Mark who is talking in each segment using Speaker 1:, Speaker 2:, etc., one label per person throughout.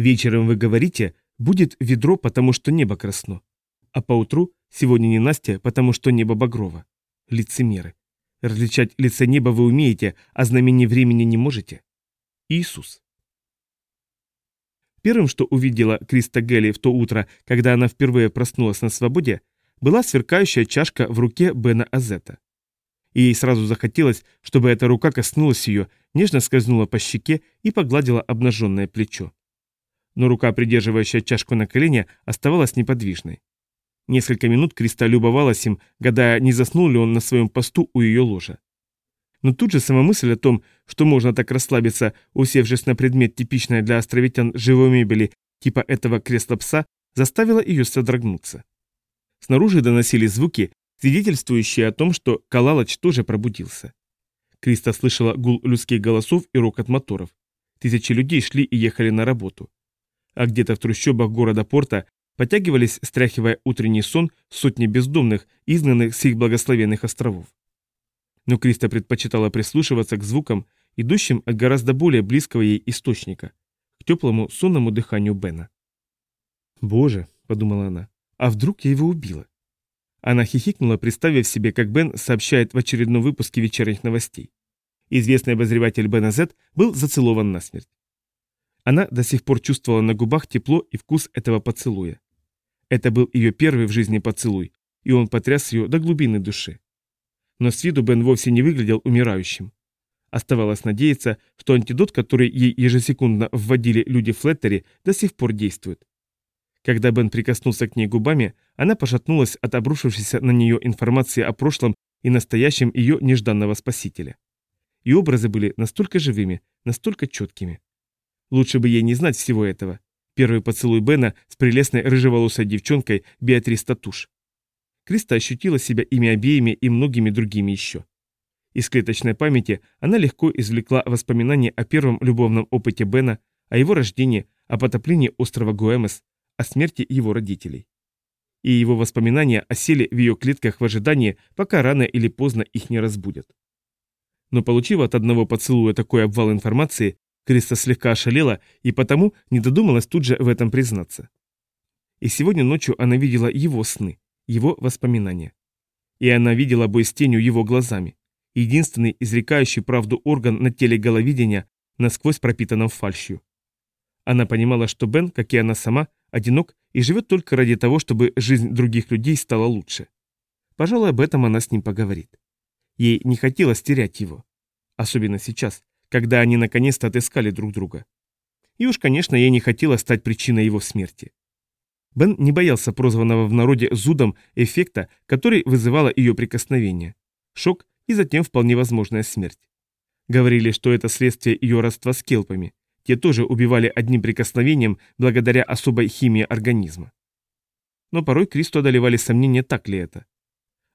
Speaker 1: Вечером вы говорите, будет ведро, потому что небо красно. А поутру сегодня не Настя, потому что небо багрово. Лицемеры. Различать лице неба вы умеете, а знамение времени не можете. Иисус. Первым, что увидела Криста Гелли в то утро, когда она впервые проснулась на свободе, была сверкающая чашка в руке Бена Азета. И ей сразу захотелось, чтобы эта рука коснулась ее, нежно скользнула по щеке и погладила обнаженное плечо. Но рука, придерживающая чашку на колене, оставалась неподвижной. Несколько минут Криста любовалась им, гадая, не заснул ли он на своем посту у ее ложа. Но тут же сама мысль о том, что можно так расслабиться, усевшись на предмет типичной для островитян живой мебели типа этого кресла-пса, заставила ее содрогнуться. Снаружи доносились звуки, свидетельствующие о том, что Калалач тоже пробудился. Криста слышала гул людских голосов и рокот моторов. Тысячи людей шли и ехали на работу. А где-то в трущобах города Порта Потягивались, стряхивая утренний сон, сотни бездомных, изгнанных с их благословенных островов. Но Криста предпочитала прислушиваться к звукам, идущим от гораздо более близкого ей источника, к теплому сонному дыханию Бена. «Боже», — подумала она, — «а вдруг я его убила?» Она хихикнула, представив себе, как Бен сообщает в очередном выпуске вечерних новостей. Известный обозреватель Бена Зет был зацелован насмерть. Она до сих пор чувствовала на губах тепло и вкус этого поцелуя. Это был ее первый в жизни поцелуй, и он потряс ее до глубины души. Но с виду Бен вовсе не выглядел умирающим. Оставалось надеяться, что антидот, который ей ежесекундно вводили люди Флеттери, до сих пор действует. Когда Бен прикоснулся к ней губами, она пошатнулась от обрушившейся на нее информации о прошлом и настоящем ее нежданного спасителя. И образы были настолько живыми, настолько четкими. Лучше бы ей не знать всего этого. Первый поцелуй Бена с прелестной рыжеволосой девчонкой Беатрис Татуш. Криста ощутила себя ими обеими и многими другими еще. Из клеточной памяти она легко извлекла воспоминания о первом любовном опыте Бена, о его рождении, о потоплении острова Гуэмес, о смерти его родителей. И его воспоминания осели в ее клетках в ожидании, пока рано или поздно их не разбудят. Но получив от одного поцелуя такой обвал информации, Криста слегка ошалела и потому не додумалась тут же в этом признаться. И сегодня ночью она видела его сны, его воспоминания. И она видела бой с тенью его глазами, единственный изрекающий правду орган на теле головидения, насквозь пропитанном фальшью. Она понимала, что Бен, как и она сама, одинок и живет только ради того, чтобы жизнь других людей стала лучше. Пожалуй, об этом она с ним поговорит. Ей не хотелось терять его. Особенно сейчас, когда они наконец-то отыскали друг друга. И уж, конечно, ей не хотелось стать причиной его смерти. Бен не боялся прозванного в народе зудом эффекта, который вызывало ее прикосновение. Шок и затем вполне возможная смерть. Говорили, что это следствие ее родства с келпами. Те тоже убивали одним прикосновением благодаря особой химии организма. Но порой Кристу одолевали сомнения, так ли это.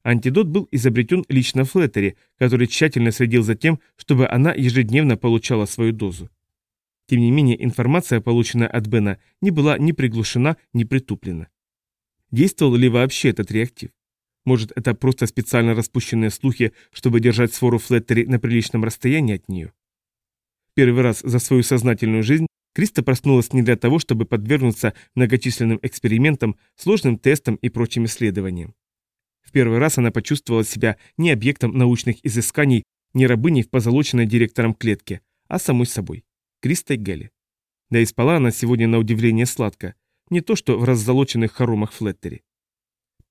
Speaker 1: Антидот был изобретен лично Флеттери, который тщательно следил за тем, чтобы она ежедневно получала свою дозу. Тем не менее, информация, полученная от Бена, не была ни приглушена, ни притуплена. Действовал ли вообще этот реактив? Может, это просто специально распущенные слухи, чтобы держать свору Флеттери на приличном расстоянии от нее? Первый раз за свою сознательную жизнь Криста проснулась не для того, чтобы подвергнуться многочисленным экспериментам, сложным тестам и прочим исследованиям. Первый раз она почувствовала себя не объектом научных изысканий, не рабыней в позолоченной директором клетке, а самой собой. Кристой Гелли. Да и спала она сегодня на удивление сладко, не то что в раззолоченных хоромах Флеттери.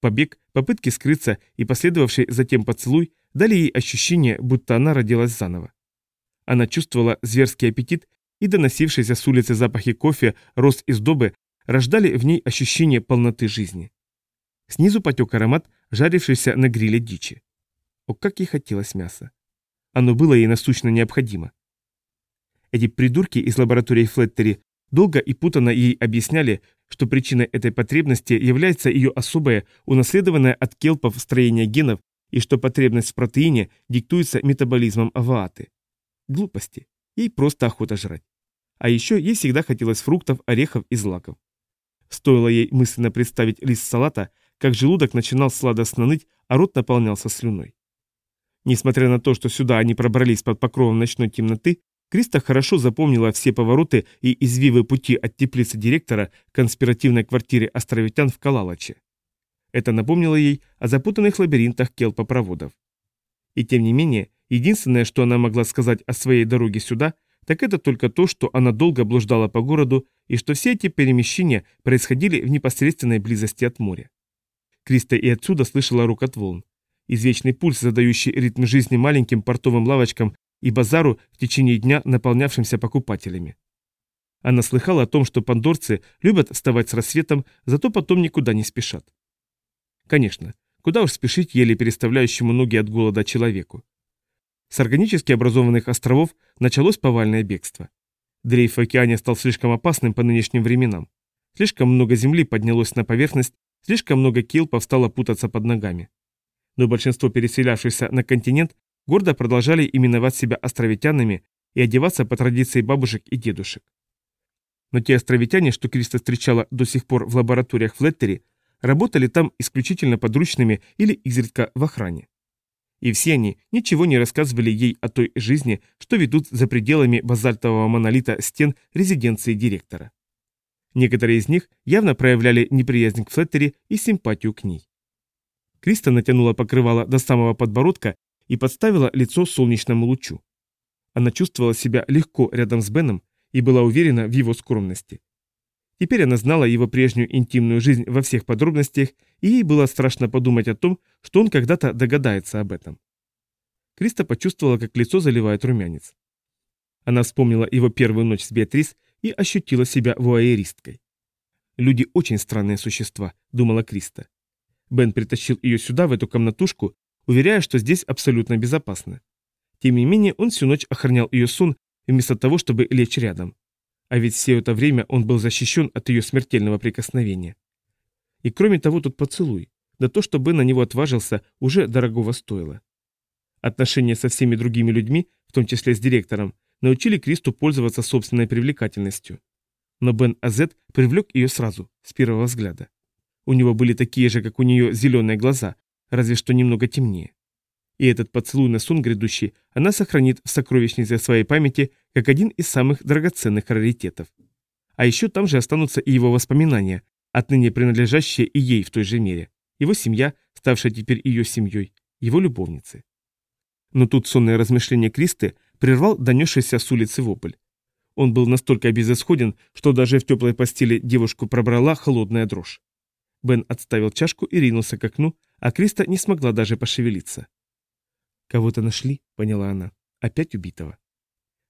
Speaker 1: Побег, попытки скрыться и последовавший затем поцелуй дали ей ощущение, будто она родилась заново. Она чувствовала зверский аппетит, и доносившиеся с улицы запахи кофе, роз из добы рождали в ней ощущение полноты жизни. Снизу потек аромат жарившейся на гриле дичи. О, как ей хотелось мяса. Оно было ей насущно необходимо. Эти придурки из лаборатории Флеттери долго и путанно ей объясняли, что причиной этой потребности является ее особое, унаследованное от келпов строение генов и что потребность в протеине диктуется метаболизмом авааты. Глупости. Ей просто охота жрать. А еще ей всегда хотелось фруктов, орехов и злаков. Стоило ей мысленно представить лист салата, как желудок начинал сладостно ныть, а рот наполнялся слюной. Несмотря на то, что сюда они пробрались под покровом ночной темноты, Криста хорошо запомнила все повороты и извивы пути от теплицы директора к конспиративной квартире островитян в Калалаче. Это напомнило ей о запутанных лабиринтах келпопроводов. И тем не менее, единственное, что она могла сказать о своей дороге сюда, так это только то, что она долго блуждала по городу и что все эти перемещения происходили в непосредственной близости от моря. Криста и отсюда слышала рукот волн. Извечный пульс, задающий ритм жизни маленьким портовым лавочкам и базару в течение дня, наполнявшимся покупателями. Она слыхала о том, что пандорцы любят вставать с рассветом, зато потом никуда не спешат. Конечно, куда уж спешить еле переставляющему ноги от голода человеку. С органически образованных островов началось повальное бегство. Дрейф в океане стал слишком опасным по нынешним временам. Слишком много земли поднялось на поверхность, слишком много кил повстало путаться под ногами. Но большинство переселявшихся на континент гордо продолжали именовать себя островитянами и одеваться по традиции бабушек и дедушек. Но те островитяне, что Криста встречала до сих пор в лабораториях в Леттере, работали там исключительно подручными или изредка в охране. И все они ничего не рассказывали ей о той жизни, что ведут за пределами базальтового монолита стен резиденции директора. Некоторые из них явно проявляли неприязнь к Флеттере и симпатию к ней. Криста натянула покрывало до самого подбородка и подставила лицо солнечному лучу. Она чувствовала себя легко рядом с Беном и была уверена в его скромности. Теперь она знала его прежнюю интимную жизнь во всех подробностях, и ей было страшно подумать о том, что он когда-то догадается об этом. Криста почувствовала, как лицо заливает румянец. Она вспомнила его первую ночь с Беатрис и ощутила себя вуайеристкой. «Люди очень странные существа», — думала Криста. Бен притащил ее сюда, в эту комнатушку, уверяя, что здесь абсолютно безопасно. Тем не менее, он всю ночь охранял ее сон, вместо того, чтобы лечь рядом. А ведь все это время он был защищен от ее смертельного прикосновения. И кроме того, тут поцелуй. Да то, что Бен на него отважился, уже дорогого стоило. Отношения со всеми другими людьми, в том числе с директором, научили Кристу пользоваться собственной привлекательностью. Но Бен Азет привлек ее сразу, с первого взгляда. У него были такие же, как у нее, зеленые глаза, разве что немного темнее. И этот поцелуй на сон грядущий она сохранит в сокровищнице своей памяти как один из самых драгоценных раритетов. А еще там же останутся и его воспоминания, отныне принадлежащие и ей в той же мере. Его семья, ставшая теперь ее семьей, его любовницы. Но тут сонное размышление Кристы прервал донесшийся с улицы вопль. Он был настолько безысходен, что даже в теплой постели девушку пробрала холодная дрожь. Бен отставил чашку и ринулся к окну, а Криста не смогла даже пошевелиться. «Кого-то нашли», — поняла она. «Опять убитого».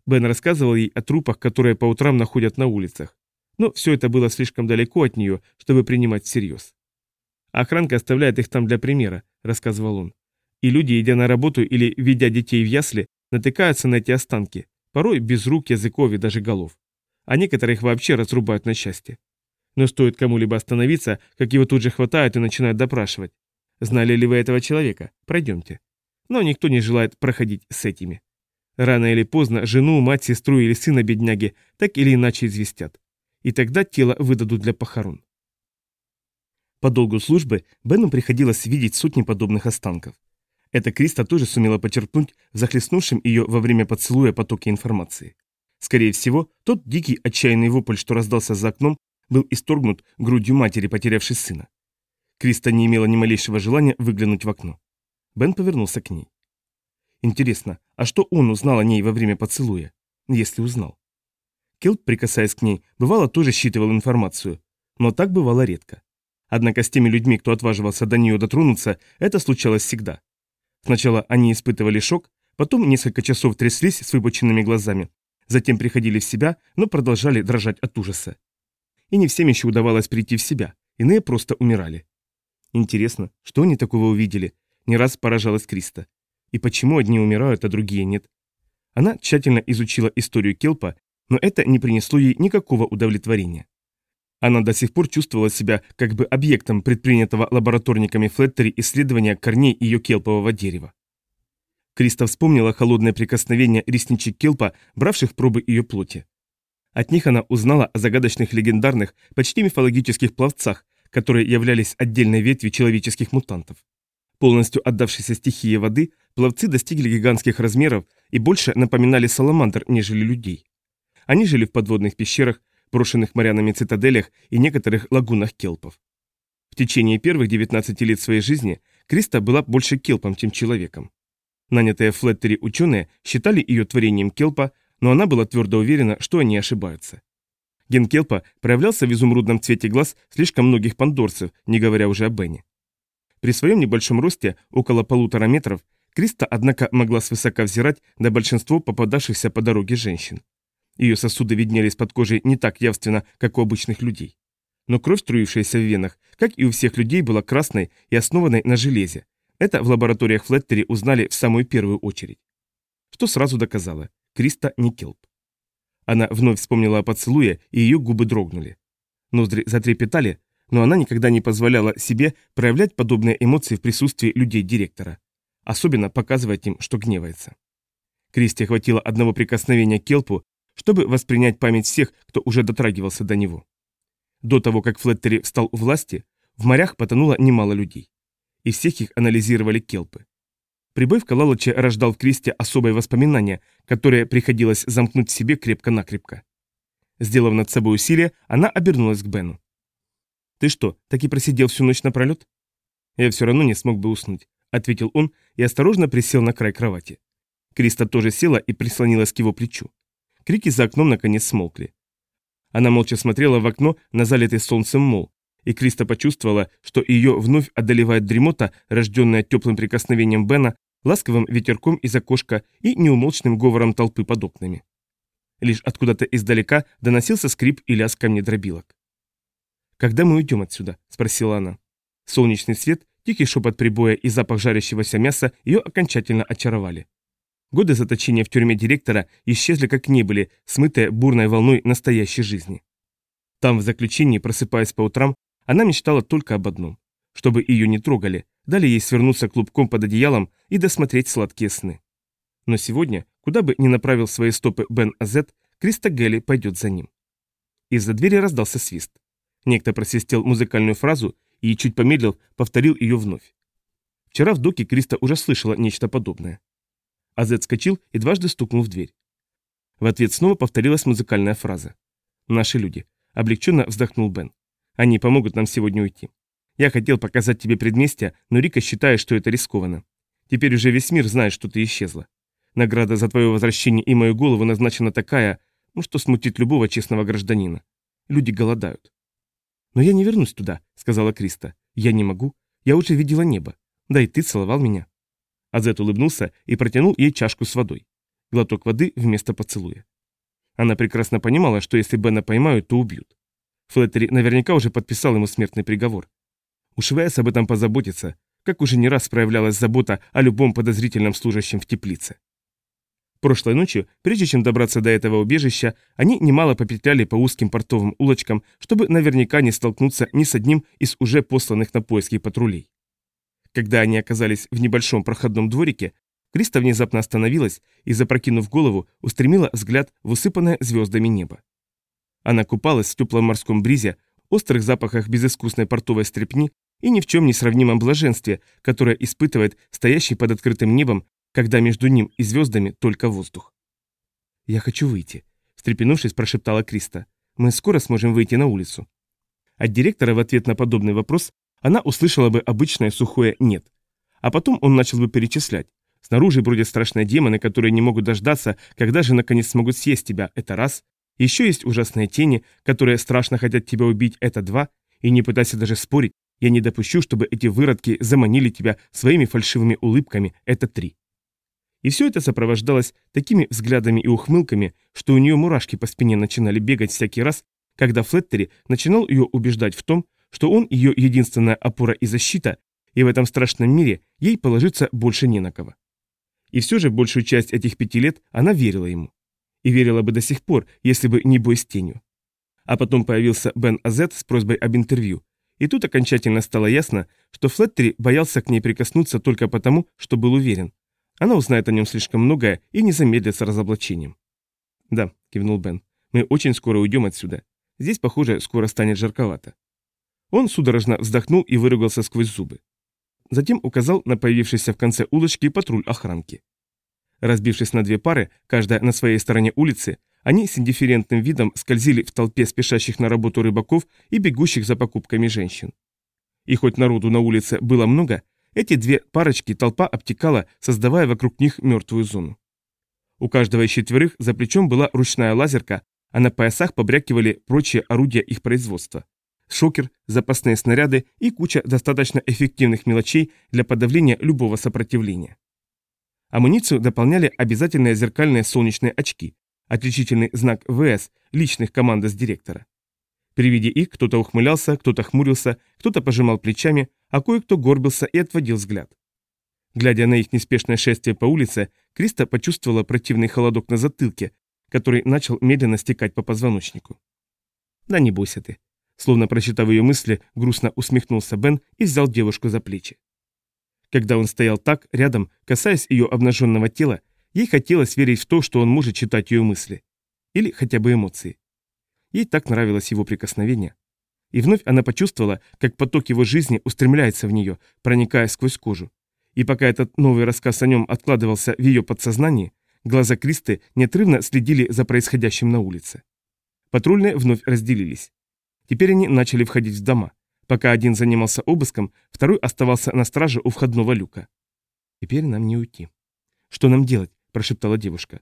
Speaker 1: Бен рассказывал ей о трупах, которые по утрам находят на улицах. Но все это было слишком далеко от нее, чтобы принимать всерьез. «Охранка оставляет их там для примера», — рассказывал он. «И люди, идя на работу или ведя детей в ясли, натыкаются на эти останки, порой без рук, языков и даже голов. А некоторых вообще разрубают на счастье. Но стоит кому-либо остановиться, как его тут же хватают и начинают допрашивать. Знали ли вы этого человека? Пройдемте но никто не желает проходить с этими. Рано или поздно жену, мать, сестру или сына бедняги так или иначе известят. И тогда тело выдадут для похорон. По долгу службы Бену приходилось видеть сотни подобных останков. Эта Криста тоже сумела почерпнуть в захлестнувшем ее во время поцелуя потоке информации. Скорее всего, тот дикий отчаянный вопль, что раздался за окном, был исторгнут грудью матери, потерявшей сына. Криста не имела ни малейшего желания выглянуть в окно. Бен повернулся к ней. Интересно, а что он узнал о ней во время поцелуя? Если узнал. Келп, прикасаясь к ней, бывало тоже считывал информацию, но так бывало редко. Однако с теми людьми, кто отваживался до нее дотронуться, это случалось всегда. Сначала они испытывали шок, потом несколько часов тряслись с выпученными глазами, затем приходили в себя, но продолжали дрожать от ужаса. И не всем еще удавалось прийти в себя, иные просто умирали. Интересно, что они такого увидели, не раз поражалась Криста. И почему одни умирают, а другие нет? Она тщательно изучила историю Келпа, но это не принесло ей никакого удовлетворения. Она до сих пор чувствовала себя как бы объектом предпринятого лабораторниками Флеттери исследования корней ее келпового дерева. Криста вспомнила холодное прикосновение ресничек келпа, бравших пробы ее плоти. От них она узнала о загадочных легендарных, почти мифологических пловцах, которые являлись отдельной ветвью человеческих мутантов. Полностью отдавшейся стихии воды, пловцы достигли гигантских размеров и больше напоминали саламандр, нежели людей. Они жили в подводных пещерах, брошенных морянами цитаделях и некоторых лагунах келпов. В течение первых 19 лет своей жизни Криста была больше келпом, чем человеком. Нанятые в Флеттери ученые считали ее творением келпа, но она была твердо уверена, что они ошибаются. Ген келпа проявлялся в изумрудном цвете глаз слишком многих пандорцев, не говоря уже о Бене. При своем небольшом росте, около полутора метров, Криста, однако, могла свысока взирать на большинство попадавшихся по дороге женщин. Ее сосуды виднелись под кожей не так явственно, как у обычных людей. Но кровь, струившаяся в венах, как и у всех людей, была красной и основанной на железе. Это в лабораториях Флеттери узнали в самую первую очередь. Что сразу доказало – Криста не келп. Она вновь вспомнила о поцелуе, и ее губы дрогнули. Ноздри затрепетали, но она никогда не позволяла себе проявлять подобные эмоции в присутствии людей-директора. Особенно показывать им, что гневается. Кристи хватило одного прикосновения к Келпу, чтобы воспринять память всех, кто уже дотрагивался до него. До того, как Флеттери встал у власти, в морях потонуло немало людей. И всех их анализировали келпы. Прибой в Калалыче рождал в Кристе особое воспоминание, которое приходилось замкнуть в себе крепко-накрепко. Сделав над собой усилие, она обернулась к Бену. «Ты что, так и просидел всю ночь напролет?» «Я все равно не смог бы уснуть», — ответил он и осторожно присел на край кровати. Криста тоже села и прислонилась к его плечу. Крики за окном наконец смолкли. Она молча смотрела в окно на залитый солнцем мол, и Криста почувствовала, что ее вновь одолевает дремота, рожденная теплым прикосновением Бена, ласковым ветерком из окошка и неумолчным говором толпы под окнами. Лишь откуда-то издалека доносился скрип и лязг камнедробилок. «Когда мы уйдем отсюда?» – спросила она. Солнечный свет, тихий шепот прибоя и запах жарящегося мяса ее окончательно очаровали. Годы заточения в тюрьме директора исчезли как не были, смытые бурной волной настоящей жизни. Там, в заключении, просыпаясь по утрам, она мечтала только об одном – чтобы ее не трогали, дали ей свернуться клубком под одеялом и досмотреть сладкие сны. Но сегодня, куда бы ни направил свои стопы Бен Азет, Криста Гелли пойдет за ним. Из-за двери раздался свист. Некто просвистел музыкальную фразу и, чуть помедлил, повторил ее вновь. Вчера в доке Криста уже слышала нечто подобное. Азет скочил и дважды стукнул в дверь. В ответ снова повторилась музыкальная фраза. «Наши люди», — облегченно вздохнул Бен. «Они помогут нам сегодня уйти. Я хотел показать тебе предместье, но Рика считает, что это рискованно. Теперь уже весь мир знает, что ты исчезла. Награда за твое возвращение и мою голову назначена такая, ну что смутит любого честного гражданина. Люди голодают». «Но я не вернусь туда», — сказала Криста. «Я не могу. Я уже видела небо. Да и ты целовал меня». Азет улыбнулся и протянул ей чашку с водой. Глоток воды вместо поцелуя. Она прекрасно понимала, что если Бена поймают, то убьют. Флеттери наверняка уже подписал ему смертный приговор. Уж Вэс об этом позаботится, как уже не раз проявлялась забота о любом подозрительном служащем в теплице. Прошлой ночью, прежде чем добраться до этого убежища, они немало попетляли по узким портовым улочкам, чтобы наверняка не столкнуться ни с одним из уже посланных на поиски патрулей. Когда они оказались в небольшом проходном дворике, Криста внезапно остановилась и, запрокинув голову, устремила взгляд в усыпанное звездами небо. Она купалась в теплом морском бризе, острых запахах безыскусной портовой стрепни и ни в чем не сравнимом блаженстве, которое испытывает стоящий под открытым небом, когда между ним и звездами только воздух. «Я хочу выйти», — встрепенувшись, прошептала Криста. «Мы скоро сможем выйти на улицу». От директора в ответ на подобный вопрос она услышала бы обычное сухое «нет». А потом он начал бы перечислять. Снаружи бродят страшные демоны, которые не могут дождаться, когда же наконец смогут съесть тебя, это раз. Еще есть ужасные тени, которые страшно хотят тебя убить, это два. И не пытайся даже спорить, я не допущу, чтобы эти выродки заманили тебя своими фальшивыми улыбками, это три. И все это сопровождалось такими взглядами и ухмылками, что у нее мурашки по спине начинали бегать всякий раз, когда Флеттери начинал ее убеждать в том, что он ее единственная опора и защита, и в этом страшном мире ей положиться больше не на кого. И все же большую часть этих пяти лет она верила ему. И верила бы до сих пор, если бы не бой с тенью. А потом появился Бен Азет с просьбой об интервью, и тут окончательно стало ясно, что Флеттери боялся к ней прикоснуться только потому, что был уверен. Она узнает о нем слишком многое и не замедлит с разоблачением. «Да», — кивнул Бен, — «мы очень скоро уйдем отсюда. Здесь, похоже, скоро станет жарковато». Он судорожно вздохнул и выругался сквозь зубы. Затем указал на появившийся в конце улочки патруль охранки. Разбившись на две пары, каждая на своей стороне улицы, они с индифферентным видом скользили в толпе спешащих на работу рыбаков и бегущих за покупками женщин. И хоть народу на улице было много, эти две парочки толпа обтекала, создавая вокруг них мертвую зону. У каждого из четверых за плечом была ручная лазерка, а на поясах побрякивали прочие орудия их производства. Шокер, запасные снаряды и куча достаточно эффективных мелочей для подавления любого сопротивления. Амуницию дополняли обязательные зеркальные солнечные очки, отличительный знак ВС личных команд с директора. При виде их кто-то ухмылялся, кто-то хмурился, кто-то пожимал плечами, а кое-кто горбился и отводил взгляд. Глядя на их неспешное шествие по улице, Криста почувствовала противный холодок на затылке, который начал медленно стекать по позвоночнику. «Да не бойся ты», словно прочитав ее мысли, грустно усмехнулся Бен и взял девушку за плечи. Когда он стоял так, рядом, касаясь ее обнаженного тела, ей хотелось верить в то, что он может читать ее мысли. Или хотя бы эмоции. Ей так нравилось его прикосновение. И вновь она почувствовала, как поток его жизни устремляется в нее, проникая сквозь кожу. И пока этот новый рассказ о нем откладывался в ее подсознании, глаза Кристы неотрывно следили за происходящим на улице. Патрульные вновь разделились. Теперь они начали входить в дома. Пока один занимался обыском, второй оставался на страже у входного люка. «Теперь нам не уйти». «Что нам делать?» – прошептала девушка.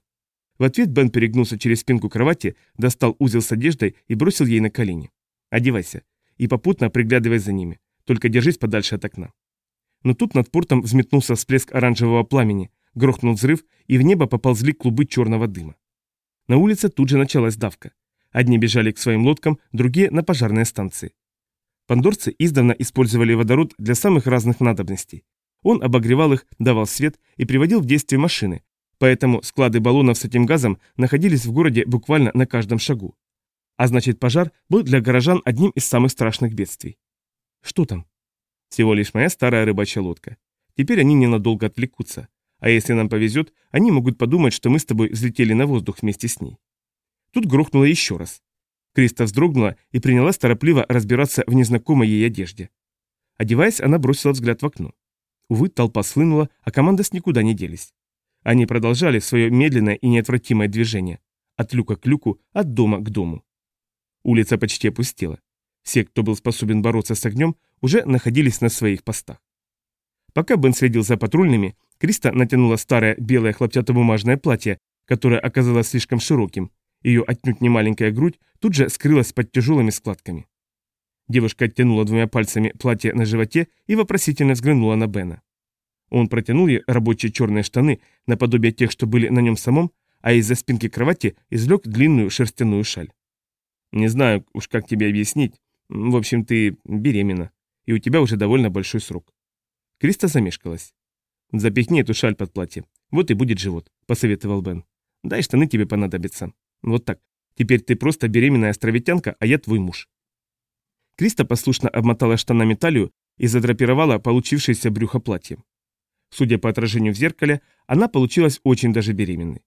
Speaker 1: В ответ Бен перегнулся через спинку кровати, достал узел с одеждой и бросил ей на колени. «Одевайся. И попутно приглядывай за ними. Только держись подальше от окна». Но тут над портом взметнулся всплеск оранжевого пламени, грохнул взрыв, и в небо поползли клубы черного дыма. На улице тут же началась давка. Одни бежали к своим лодкам, другие – на пожарные станции. Пандорцы издавна использовали водород для самых разных надобностей. Он обогревал их, давал свет и приводил в действие машины, поэтому склады баллонов с этим газом находились в городе буквально на каждом шагу. А значит, пожар был для горожан одним из самых страшных бедствий. Что там? Всего лишь моя старая рыбачья лодка. Теперь они ненадолго отвлекутся. А если нам повезет, они могут подумать, что мы с тобой взлетели на воздух вместе с ней. Тут грохнуло еще раз. Криста вздрогнула и принялась торопливо разбираться в незнакомой ей одежде. Одеваясь, она бросила взгляд в окно. Увы, толпа слынула, а команда с никуда не делись. Они продолжали свое медленное и неотвратимое движение. От люка к люку, от дома к дому. Улица почти опустела. Все, кто был способен бороться с огнем, уже находились на своих постах. Пока Бен следил за патрульными, Криста натянула старое белое хлопчатобумажное платье, которое оказалось слишком широким, ее отнюдь не маленькая грудь тут же скрылась под тяжелыми складками. Девушка оттянула двумя пальцами платье на животе и вопросительно взглянула на Бена. Он протянул ей рабочие черные штаны, наподобие тех, что были на нем самом, а из-за спинки кровати извлек длинную шерстяную шаль. «Не знаю уж, как тебе объяснить. В общем, ты беременна, и у тебя уже довольно большой срок». Криста замешкалась. «Запихни эту шаль под платье. Вот и будет живот», — посоветовал Бен. «Дай штаны тебе понадобятся. Вот так. Теперь ты просто беременная островитянка, а я твой муж. Криста послушно обмотала штанами талию и задрапировала получившееся брюхо платье. Судя по отражению в зеркале, она получилась очень даже беременной.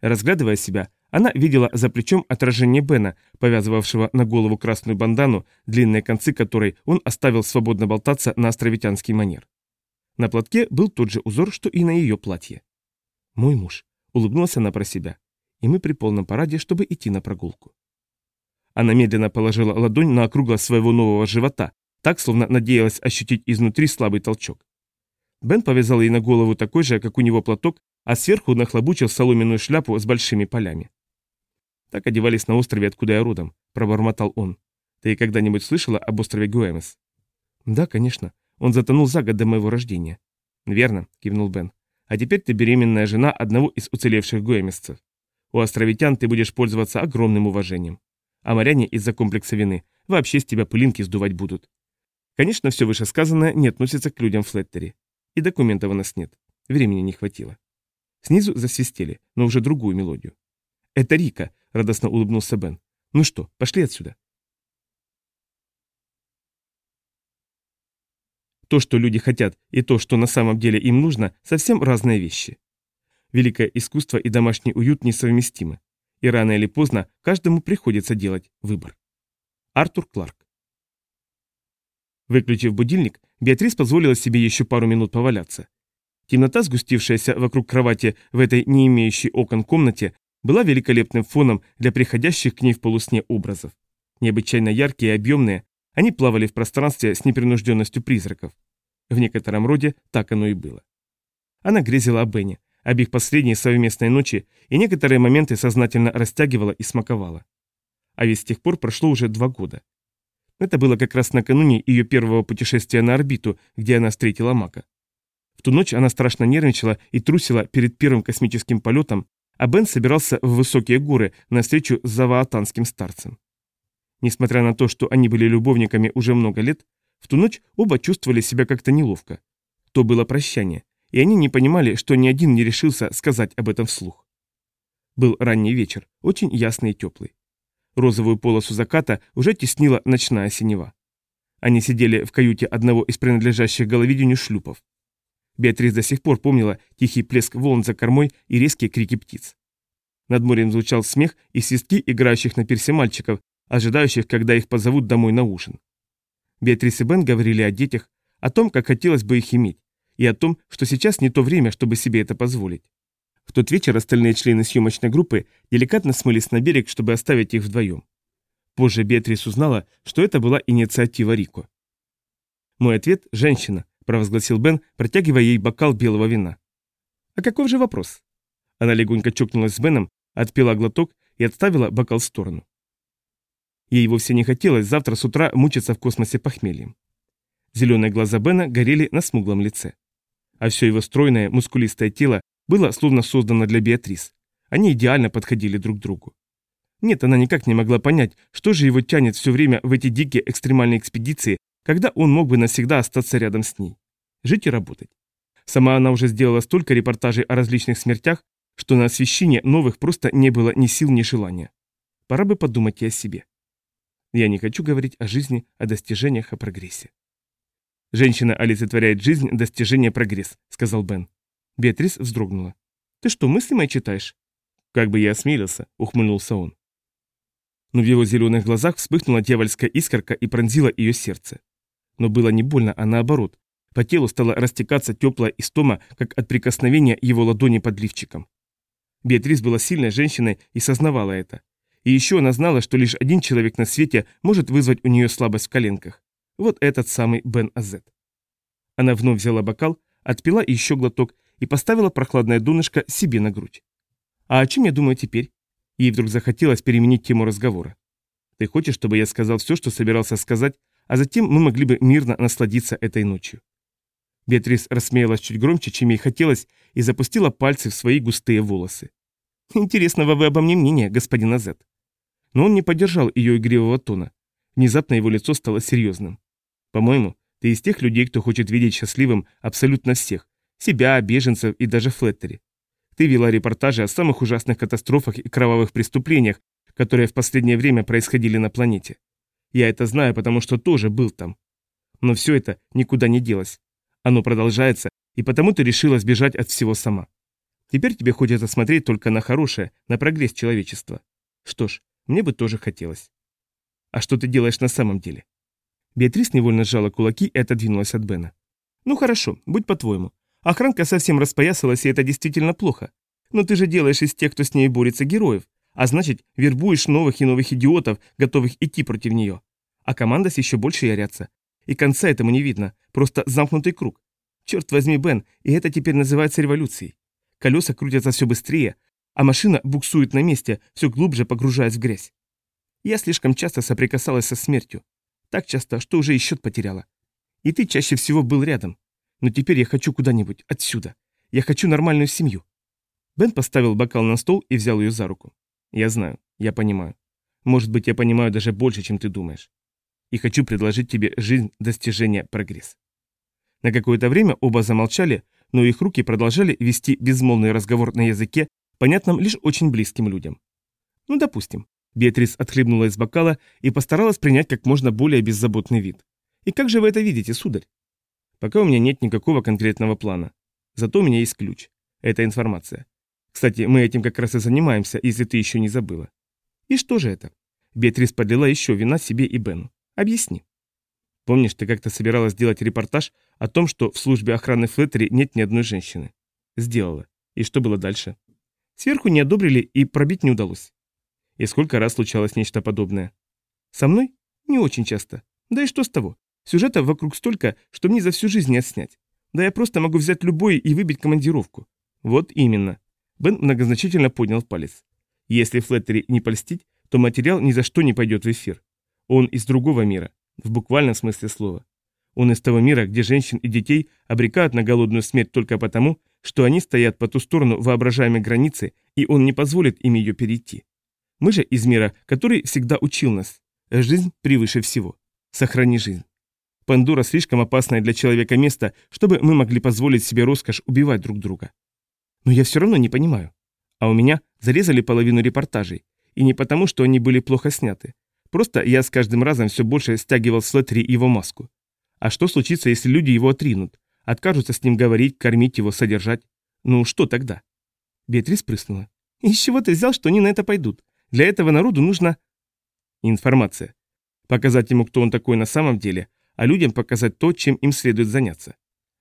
Speaker 1: Разглядывая себя, она видела за плечом отражение Бена, повязывавшего на голову красную бандану, длинные концы которой он оставил свободно болтаться на островитянский манер. На платке был тот же узор, что и на ее платье. «Мой муж», — улыбнулась она про себя и мы при полном параде, чтобы идти на прогулку. Она медленно положила ладонь на округлость своего нового живота, так, словно надеялась ощутить изнутри слабый толчок. Бен повязал ей на голову такой же, как у него платок, а сверху нахлобучил соломенную шляпу с большими полями. «Так одевались на острове, откуда я родом», — пробормотал он. «Ты когда-нибудь слышала об острове Гуэмес?» «Да, конечно. Он затонул за год до моего рождения». «Верно», — кивнул Бен. «А теперь ты беременная жена одного из уцелевших гуэмесцев. У островитян ты будешь пользоваться огромным уважением. А моряне из-за комплекса вины вообще с тебя пылинки сдувать будут. Конечно, все вышесказанное не относится к людям Флеттери. И документов у нас нет. Времени не хватило. Снизу засвистели, но уже другую мелодию. «Это Рика», — радостно улыбнулся Бен. «Ну что, пошли отсюда». То, что люди хотят, и то, что на самом деле им нужно, совсем разные вещи. Великое искусство и домашний уют несовместимы. И рано или поздно каждому приходится делать выбор. Артур Кларк Выключив будильник, Беатрис позволила себе еще пару минут поваляться. Темнота, сгустившаяся вокруг кровати в этой не имеющей окон комнате, была великолепным фоном для приходящих к ней в полусне образов. Необычайно яркие и объемные, они плавали в пространстве с непринужденностью призраков. В некотором роде так оно и было. Она грезила о Бене, об их последней совместной ночи и некоторые моменты сознательно растягивала и смаковала. А ведь с тех пор прошло уже два года. Это было как раз накануне ее первого путешествия на орбиту, где она встретила Мака. В ту ночь она страшно нервничала и трусила перед первым космическим полетом, а Бен собирался в высокие горы на встречу с заваатанским старцем. Несмотря на то, что они были любовниками уже много лет, в ту ночь оба чувствовали себя как-то неловко. То было прощание, и они не понимали, что ни один не решился сказать об этом вслух. Был ранний вечер, очень ясный и теплый. Розовую полосу заката уже теснила ночная синева. Они сидели в каюте одного из принадлежащих головидению шлюпов. Беатрис до сих пор помнила тихий плеск волн за кормой и резкие крики птиц. Над морем звучал смех и свистки играющих на пирсе мальчиков, ожидающих, когда их позовут домой на ужин. Беатрис и Бен говорили о детях, о том, как хотелось бы их иметь, и о том, что сейчас не то время, чтобы себе это позволить. В тот вечер остальные члены съемочной группы деликатно смылись на берег, чтобы оставить их вдвоем. Позже Беатрис узнала, что это была инициатива Рико. «Мой ответ – женщина», – провозгласил Бен, протягивая ей бокал белого вина. «А каков же вопрос?» Она легонько чокнулась с Беном, отпила глоток и отставила бокал в сторону. Ей вовсе не хотелось завтра с утра мучиться в космосе похмельем. Зеленые глаза Бена горели на смуглом лице а все его стройное, мускулистое тело было словно создано для Беатрис. Они идеально подходили друг другу. Нет, она никак не могла понять, что же его тянет все время в эти дикие экстремальные экспедиции, когда он мог бы навсегда остаться рядом с ней. Жить и работать. Сама она уже сделала столько репортажей о различных смертях, что на освещение новых просто не было ни сил, ни желания. Пора бы подумать и о себе. Я не хочу говорить о жизни, о достижениях, о прогрессе. «Женщина олицетворяет жизнь, достижение, прогресс», — сказал Бен. Беатрис вздрогнула. «Ты что, мысли мои читаешь?» «Как бы я осмелился», — ухмыльнулся он. Но в его зеленых глазах вспыхнула дьявольская искорка и пронзила ее сердце. Но было не больно, а наоборот. По телу стала растекаться теплая истома, как от прикосновения его ладони под лифчиком. Беатрис была сильной женщиной и сознавала это. И еще она знала, что лишь один человек на свете может вызвать у нее слабость в коленках. Вот этот самый Бен Азет. Она вновь взяла бокал, отпила еще глоток и поставила прохладное донышко себе на грудь. «А о чем я думаю теперь?» Ей вдруг захотелось переменить тему разговора. «Ты хочешь, чтобы я сказал все, что собирался сказать, а затем мы могли бы мирно насладиться этой ночью?» Беатрис рассмеялась чуть громче, чем ей хотелось, и запустила пальцы в свои густые волосы. «Интересного вы обо мне мнения, господин Азет». Но он не поддержал ее игривого тона. Внезапно его лицо стало серьезным. По-моему, ты из тех людей, кто хочет видеть счастливым абсолютно всех. Себя, беженцев и даже Флеттери. Ты вела репортажи о самых ужасных катастрофах и кровавых преступлениях, которые в последнее время происходили на планете. Я это знаю, потому что тоже был там. Но все это никуда не делось. Оно продолжается, и потому ты решила сбежать от всего сама. Теперь тебе хочется смотреть только на хорошее, на прогресс человечества. Что ж, мне бы тоже хотелось. А что ты делаешь на самом деле? Беатрис невольно сжала кулаки и отодвинулась от Бена. «Ну хорошо, будь по-твоему. Охранка совсем распоясалась, и это действительно плохо. Но ты же делаешь из тех, кто с ней борется, героев. А значит, вербуешь новых и новых идиотов, готовых идти против нее. А команда с еще больше ярятся. И конца этому не видно, просто замкнутый круг. Черт возьми, Бен, и это теперь называется революцией. Колеса крутятся все быстрее, а машина буксует на месте, все глубже погружаясь в грязь. Я слишком часто соприкасалась со смертью. Так часто, что уже и счет потеряла. И ты чаще всего был рядом. Но теперь я хочу куда-нибудь, отсюда. Я хочу нормальную семью. Бен поставил бокал на стол и взял ее за руку. Я знаю, я понимаю. Может быть, я понимаю даже больше, чем ты думаешь. И хочу предложить тебе жизнь достижения прогресс. На какое-то время оба замолчали, но их руки продолжали вести безмолвный разговор на языке, понятном лишь очень близким людям. Ну, допустим. Беатрис отхлебнула из бокала и постаралась принять как можно более беззаботный вид. «И как же вы это видите, сударь?» «Пока у меня нет никакого конкретного плана. Зато у меня есть ключ. Это информация. Кстати, мы этим как раз и занимаемся, если ты еще не забыла». «И что же это?» Беатрис подлила еще вина себе и Бену. «Объясни». Помнишь, ты как-то собиралась сделать репортаж о том, что в службе охраны Флеттери нет ни одной женщины? Сделала. И что было дальше? Сверху не одобрили и пробить не удалось. И сколько раз случалось нечто подобное? Со мной? Не очень часто. Да и что с того? Сюжета вокруг столько, что мне за всю жизнь не отснять. Да я просто могу взять любой и выбить командировку. Вот именно. Бен многозначительно поднял палец. Если Флеттери не польстить, то материал ни за что не пойдет в эфир. Он из другого мира, в буквальном смысле слова. Он из того мира, где женщин и детей обрекают на голодную смерть только потому, что они стоят по ту сторону воображаемой границы, и он не позволит им ее перейти. Мы же из мира, который всегда учил нас. Жизнь превыше всего. Сохрани жизнь. Пандора слишком опасное для человека место, чтобы мы могли позволить себе роскошь убивать друг друга. Но я все равно не понимаю. А у меня зарезали половину репортажей. И не потому, что они были плохо сняты. Просто я с каждым разом все больше стягивал с Летри его маску. А что случится, если люди его отринут? Откажутся с ним говорить, кормить его, содержать? Ну, что тогда? Беатрис прыснула. Из чего ты взял, что они на это пойдут? Для этого народу нужна... Информация. Показать ему, кто он такой на самом деле, а людям показать то, чем им следует заняться.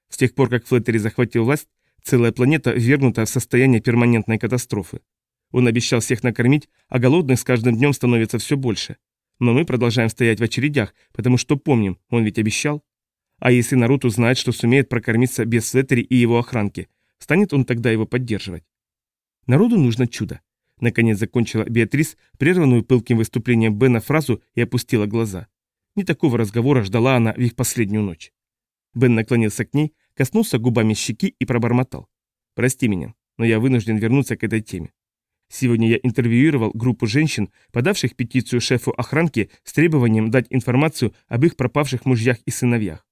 Speaker 1: С тех пор, как Флеттери захватил власть, целая планета ввергнута в состояние перманентной катастрофы. Он обещал всех накормить, а голодных с каждым днем становится все больше. Но мы продолжаем стоять в очередях, потому что помним, он ведь обещал. А если народ узнает, что сумеет прокормиться без Флеттери и его охранки, станет он тогда его поддерживать? Народу нужно чудо. Наконец закончила Беатрис, прерванную пылким выступлением Бена фразу и опустила глаза. Не такого разговора ждала она в их последнюю ночь. Бен наклонился к ней, коснулся губами щеки и пробормотал. «Прости меня, но я вынужден вернуться к этой теме. Сегодня я интервьюировал группу женщин, подавших петицию шефу охранки с требованием дать информацию об их пропавших мужьях и сыновьях.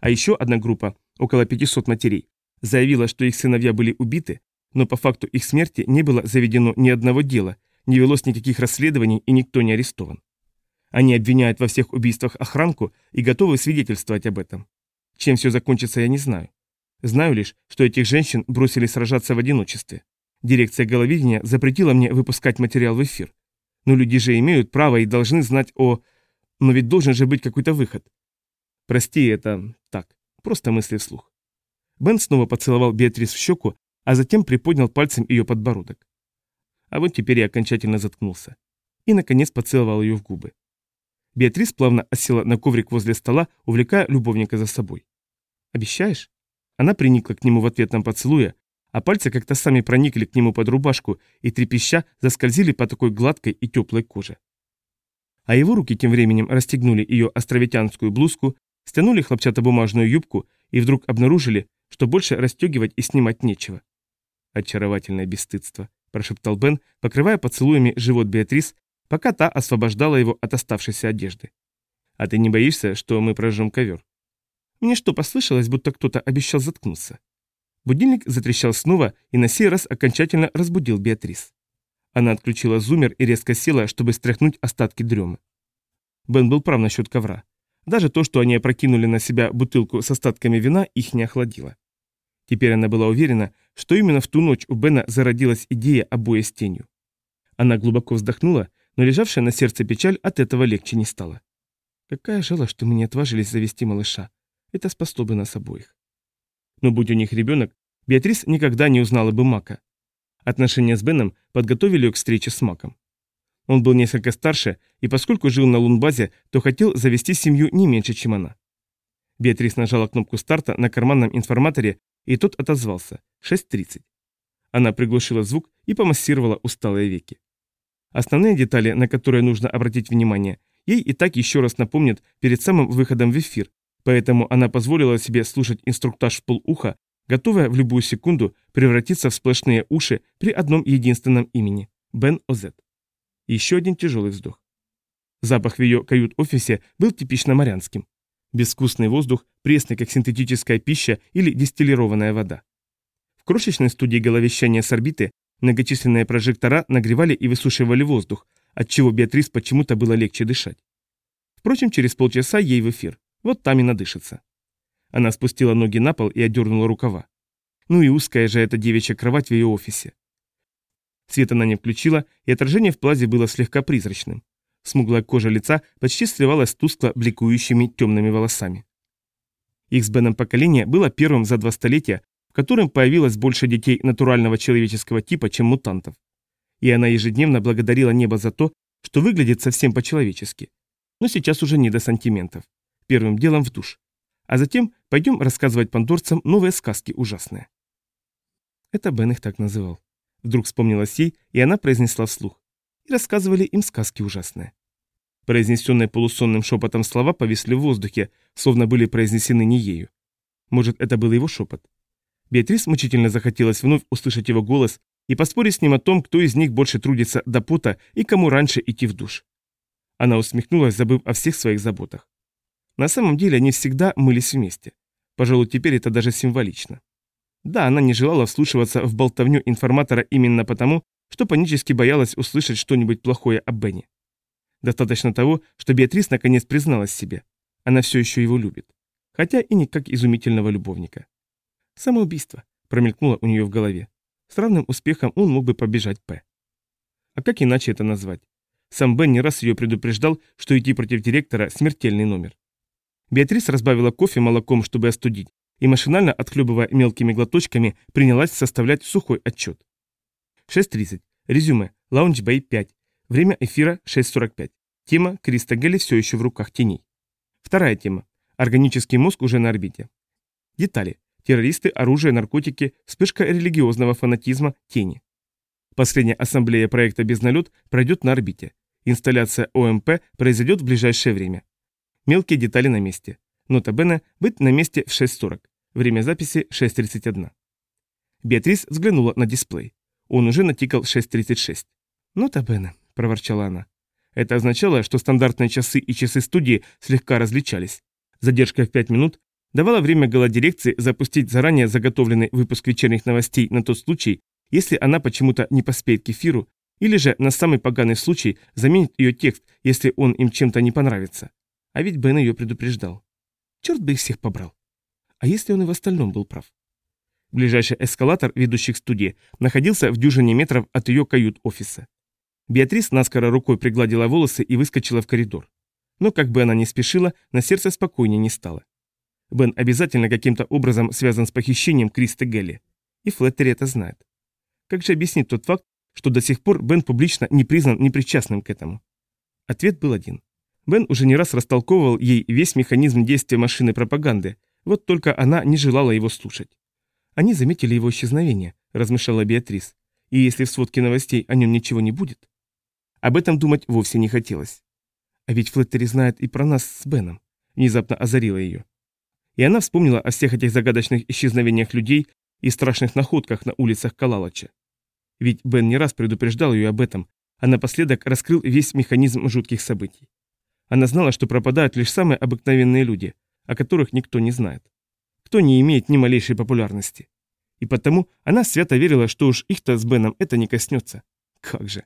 Speaker 1: А еще одна группа, около 500 матерей, заявила, что их сыновья были убиты, но по факту их смерти не было заведено ни одного дела, не велось никаких расследований и никто не арестован. Они обвиняют во всех убийствах охранку и готовы свидетельствовать об этом. Чем все закончится, я не знаю. Знаю лишь, что этих женщин бросили сражаться в одиночестве. Дирекция головидения запретила мне выпускать материал в эфир. Но люди же имеют право и должны знать о... Но ведь должен же быть какой-то выход. Прости, это так, просто мысли вслух. Бен снова поцеловал Беатрис в щеку, а затем приподнял пальцем ее подбородок. А вот теперь я окончательно заткнулся. И, наконец, поцеловал ее в губы. Беатрис плавно осела на коврик возле стола, увлекая любовника за собой. «Обещаешь?» Она приникла к нему в ответном поцелуе, а пальцы как-то сами проникли к нему под рубашку и трепеща заскользили по такой гладкой и теплой коже. А его руки тем временем расстегнули ее островитянскую блузку, стянули хлопчатобумажную юбку и вдруг обнаружили, что больше расстегивать и снимать нечего. «Очаровательное бесстыдство», – прошептал Бен, покрывая поцелуями живот Беатрис, пока та освобождала его от оставшейся одежды. «А ты не боишься, что мы прожжем ковер?» Мне что, послышалось, будто кто-то обещал заткнуться? Будильник затрещал снова и на сей раз окончательно разбудил Беатрис. Она отключила зумер и резко села, чтобы стряхнуть остатки дремы. Бен был прав насчет ковра. Даже то, что они опрокинули на себя бутылку с остатками вина, их не охладило. Теперь она была уверена, что именно в ту ночь у Бена зародилась идея обоя с тенью. Она глубоко вздохнула но лежавшая на сердце печаль от этого легче не стала. Какая жалость, что мы не отважились завести малыша. Это спасло бы нас обоих. Но будь у них ребенок, Беатрис никогда не узнала бы Мака. Отношения с Беном подготовили ее к встрече с Маком. Он был несколько старше, и поскольку жил на лунбазе, то хотел завести семью не меньше, чем она. Беатрис нажала кнопку старта на карманном информаторе, и тот отозвался. 6.30. Она приглушила звук и помассировала усталые веки. Основные детали, на которые нужно обратить внимание, ей и так еще раз напомнят перед самым выходом в эфир, поэтому она позволила себе слушать инструктаж в полуха, готовая в любую секунду превратиться в сплошные уши при одном единственном имени – Бен Озет. Еще один тяжелый вздох. Запах в ее кают-офисе был типично морянским. Безвкусный воздух, пресный, как синтетическая пища или дистиллированная вода. Крошечной студии головещания с орбиты Многочисленные прожектора нагревали и высушивали воздух, отчего Беатрис почему-то было легче дышать. Впрочем, через полчаса ей в эфир. Вот там и надышится. Она спустила ноги на пол и одернула рукава. Ну и узкая же эта девичья кровать в ее офисе. Свет она не включила, и отражение в плазе было слегка призрачным. Смуглая кожа лица почти сливалась с тускло бликующими темными волосами. Их с Беном поколение было первым за два столетия, в котором появилось больше детей натурального человеческого типа, чем мутантов. И она ежедневно благодарила небо за то, что выглядит совсем по-человечески. Но сейчас уже не до сантиментов. Первым делом в душ. А затем пойдем рассказывать пандорцам новые сказки ужасные. Это Бен их так называл. Вдруг вспомнилась ей, и она произнесла вслух. И рассказывали им сказки ужасные. Произнесенные полусонным шепотом слова повисли в воздухе, словно были произнесены не ею. Может, это был его шепот? Беатрис мучительно захотелось вновь услышать его голос и поспорить с ним о том, кто из них больше трудится до пота и кому раньше идти в душ. Она усмехнулась, забыв о всех своих заботах. На самом деле они всегда мылись вместе. Пожалуй, теперь это даже символично. Да, она не желала вслушиваться в болтовню информатора именно потому, что панически боялась услышать что-нибудь плохое о Бенни. Достаточно того, что Беатрис наконец призналась себе. Она все еще его любит. Хотя и не как изумительного любовника. Самоубийство промелькнуло у нее в голове. С равным успехом он мог бы побежать П. А как иначе это назвать? Сам Бен не раз ее предупреждал, что идти против директора – смертельный номер. Беатрис разбавила кофе молоком, чтобы остудить, и машинально, отхлебывая мелкими глоточками, принялась составлять сухой отчет. 6.30. Резюме. Лаунж Бэй 5. Время эфира 6.45. Тема Криста Гелли все еще в руках теней. Вторая тема. Органический мозг уже на орбите. Детали. Террористы, оружие, наркотики, вспышка религиозного фанатизма, тени. Последняя ассамблея проекта «Безналет» пройдет на орбите. Инсталляция ОМП произойдет в ближайшее время. Мелкие детали на месте. Нота Бена быть на месте в 6.40. Время записи 6.31. Беатрис взглянула на дисплей. Он уже натикал 6.36. «Нота Бена», — проворчала она. Это означало, что стандартные часы и часы студии слегка различались. Задержка в 5 минут давала время голодирекции запустить заранее заготовленный выпуск вечерних новостей на тот случай, если она почему-то не поспеет к эфиру, или же на самый поганый случай заменит ее текст, если он им чем-то не понравится. А ведь Бен ее предупреждал. Черт бы их всех побрал. А если он и в остальном был прав? Ближайший эскалатор, ведущий к студии, находился в дюжине метров от ее кают-офиса. Беатрис наскоро рукой пригладила волосы и выскочила в коридор. Но как бы она ни спешила, на сердце спокойнее не стало. Бен обязательно каким-то образом связан с похищением Криста Гелли. И Флеттери это знает. Как же объяснить тот факт, что до сих пор Бен публично не признан непричастным к этому? Ответ был один. Бен уже не раз растолковывал ей весь механизм действия машины пропаганды, вот только она не желала его слушать. Они заметили его исчезновение, размышляла Беатрис, и если в сводке новостей о нем ничего не будет, об этом думать вовсе не хотелось. А ведь Флеттери знает и про нас с Беном. Внезапно озарила ее. И она вспомнила о всех этих загадочных исчезновениях людей и страшных находках на улицах Калалача. Ведь Бен не раз предупреждал ее об этом, а напоследок раскрыл весь механизм жутких событий. Она знала, что пропадают лишь самые обыкновенные люди, о которых никто не знает. Кто не имеет ни малейшей популярности. И потому она свято верила, что уж их-то с Беном это не коснется. Как же.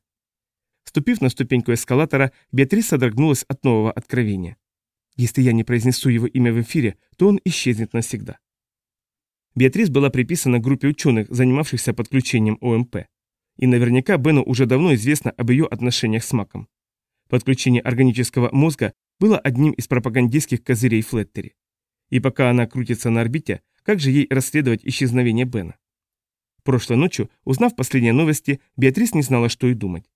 Speaker 1: Ступив на ступеньку эскалатора, Беатрис содрогнулась от нового откровения. Если я не произнесу его имя в эфире, то он исчезнет навсегда. Беатрис была приписана группе ученых, занимавшихся подключением ОМП. И наверняка Бену уже давно известно об ее отношениях с Маком. Подключение органического мозга было одним из пропагандистских козырей Флеттери. И пока она крутится на орбите, как же ей расследовать исчезновение Бена? Прошлой ночью, узнав последние новости, Беатрис не знала, что и думать.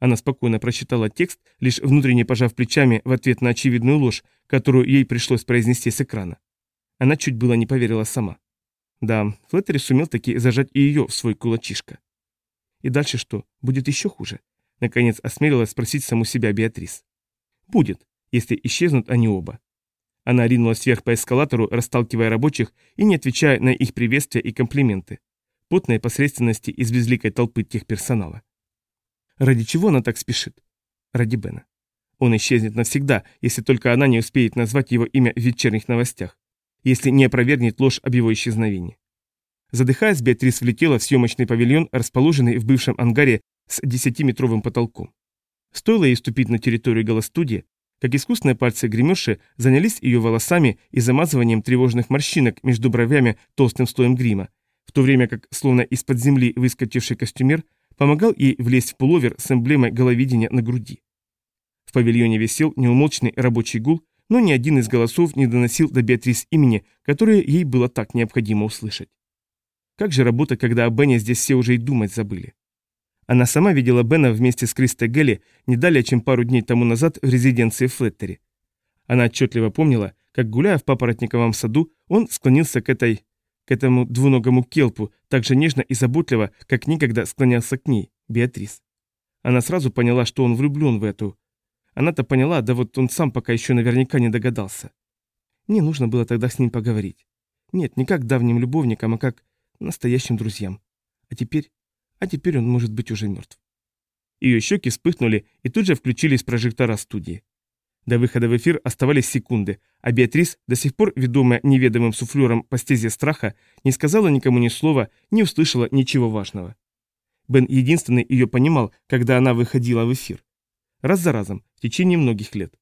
Speaker 1: Она спокойно прочитала текст, лишь внутренне пожав плечами в ответ на очевидную ложь, которую ей пришлось произнести с экрана. Она чуть было не поверила сама. Да, Флеттери сумел таки зажать и ее в свой кулачишко. И дальше что, будет еще хуже? Наконец осмелилась спросить саму себя Беатрис. Будет, если исчезнут они оба. Она ринулась вверх по эскалатору, расталкивая рабочих и не отвечая на их приветствия и комплименты. Потной посредственности из безликой толпы техперсонала. Ради чего она так спешит? Ради Бена. Он исчезнет навсегда, если только она не успеет назвать его имя в вечерних новостях, если не опровергнет ложь об его исчезновении. Задыхаясь, Беатрис влетела в съемочный павильон, расположенный в бывшем ангаре с десятиметровым потолком. Стоило ей ступить на территорию голостудии, как искусные пальцы гримерши занялись ее волосами и замазыванием тревожных морщинок между бровями толстым слоем грима, в то время как, словно из-под земли выскочивший костюмер, помогал ей влезть в пуловер с эмблемой головидения на груди. В павильоне висел неумолчный рабочий гул, но ни один из голосов не доносил до Беатрис имени, которое ей было так необходимо услышать. Как же работа, когда о Бене здесь все уже и думать забыли? Она сама видела Бена вместе с Кристой Гелли не далее, чем пару дней тому назад в резиденции Флеттери. Она отчетливо помнила, как, гуляя в папоротниковом саду, он склонился к этой... к этому двуногому келпу так же нежно и заботливо, как никогда склонялся к ней, Беатрис. Она сразу поняла, что он влюблен в эту... Она-то поняла, да вот он сам пока еще наверняка не догадался. Мне нужно было тогда с ним поговорить. Нет, не как давним любовникам, а как настоящим друзьям. А теперь... А теперь он может быть уже мертв. Ее щеки вспыхнули и тут же включились прожектора студии. До выхода в эфир оставались секунды, а Беатрис, до сих пор ведомая неведомым суфлером по стезе страха, не сказала никому ни слова, не услышала ничего важного. Бен единственный ее понимал, когда она выходила в эфир. Раз за разом, в течение многих лет.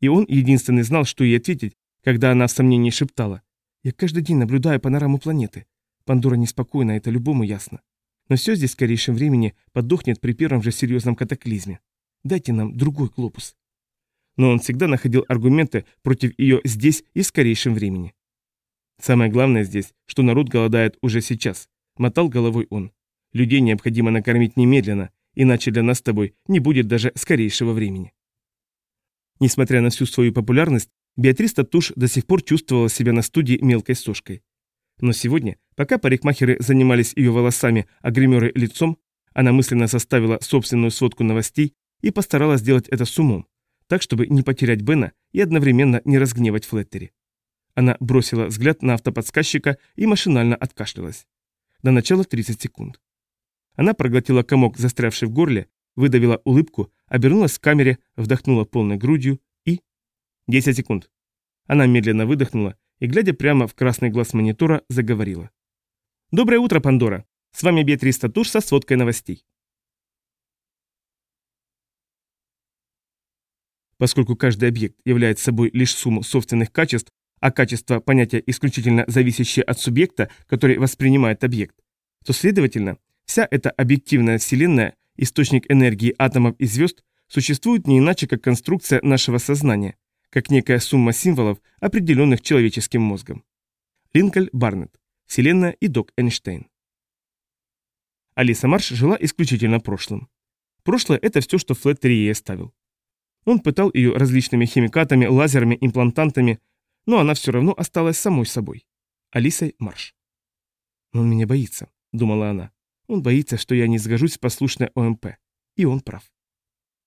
Speaker 1: И он единственный знал, что ей ответить, когда она в сомнении шептала. «Я каждый день наблюдаю панораму планеты. Пандора неспокойна, это любому ясно. Но все здесь в скорейшем времени подохнет при первом же серьезном катаклизме. Дайте нам другой глобус. Но он всегда находил аргументы против ее здесь и в скорейшем времени. Самое главное здесь, что народ голодает уже сейчас, мотал головой он. Людей необходимо накормить немедленно, иначе для нас с тобой не будет даже скорейшего времени. Несмотря на всю свою популярность, Беатрис Татуш до сих пор чувствовала себя на студии мелкой сошкой. Но сегодня, пока парикмахеры занимались ее волосами, а гримеры лицом, она мысленно составила собственную сводку новостей и постаралась сделать это с умом, так, чтобы не потерять Бена и одновременно не разгневать Флеттери. Она бросила взгляд на автоподсказчика и машинально откашлялась. До начала 30 секунд. Она проглотила комок, застрявший в горле, выдавила улыбку, обернулась к камере, вдохнула полной грудью и... 10 секунд. Она медленно выдохнула и, глядя прямо в красный глаз монитора, заговорила. «Доброе утро, Пандора! С вами Беатрис Татуш со сводкой новостей. Поскольку каждый объект является собой лишь сумму собственных качеств, а качество – понятие исключительно зависящее от субъекта, который воспринимает объект, то, следовательно, вся эта объективная Вселенная, источник энергии атомов и звезд, существует не иначе, как конструкция нашего сознания, как некая сумма символов, определенных человеческим мозгом. Линкольн Барнетт, Вселенная и Док Эйнштейн. Алиса Марш жила исключительно прошлым. Прошлое – это все, что Флеттери ей оставил. Он пытал ее различными химикатами, лазерами, имплантантами, но она все равно осталась самой собой. Алисой Марш. «Он меня боится», — думала она. «Он боится, что я не сгожусь в послушное ОМП. И он прав».